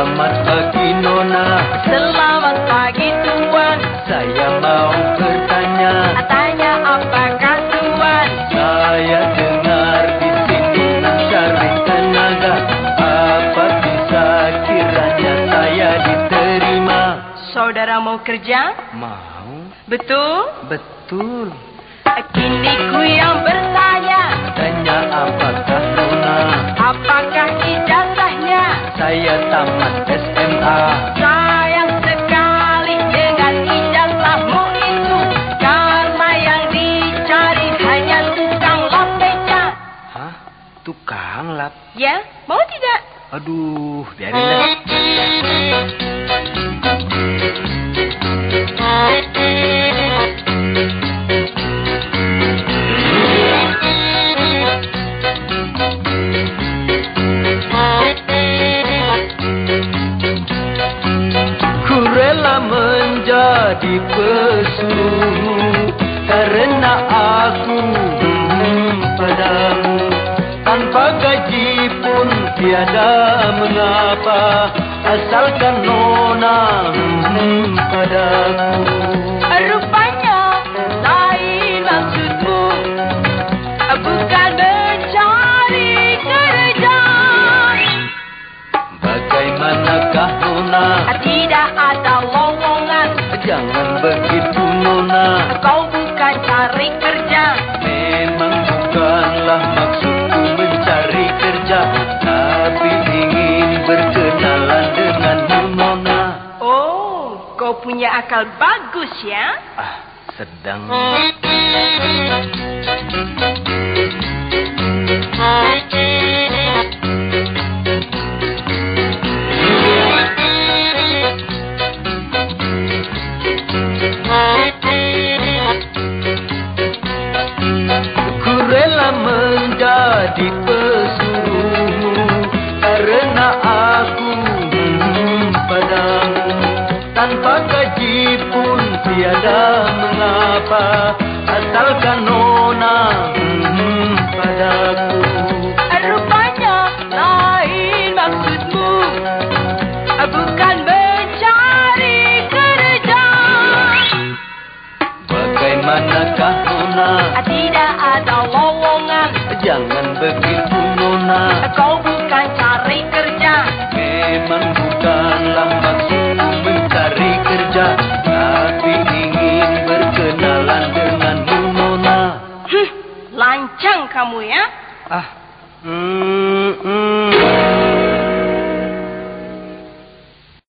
Selamat pagi Nona. Selamat pagi Tuan. Saya mau bertanya. Tanya apakah Tuan? Saya dengar di sini cari tenaga. Apa bisa kiranya saya diterima? Saudara mau kerja? Mau. Betul? Betul. Kini ku yang bertanya. Tukang lap? Ya, mau tidak? Aduh, biarin deh. Menjadi pesuruhmu Karena aku hmm, padamu Tanpa gaji pun tiada mengapa. Asalkan nona padaku Jangan begitu nona Kau bukan cari kerja. Memang bukanlah maksudku mencari kerja Tapi ingin berkenalan denganmu nona Oh, kau punya akal bagus ya? Ah, sedang menjadi pesuruhmu Karena aku padamu Tanpa gaji pun tiada mengapa. Asalkan kamu ya? Ah, hmm,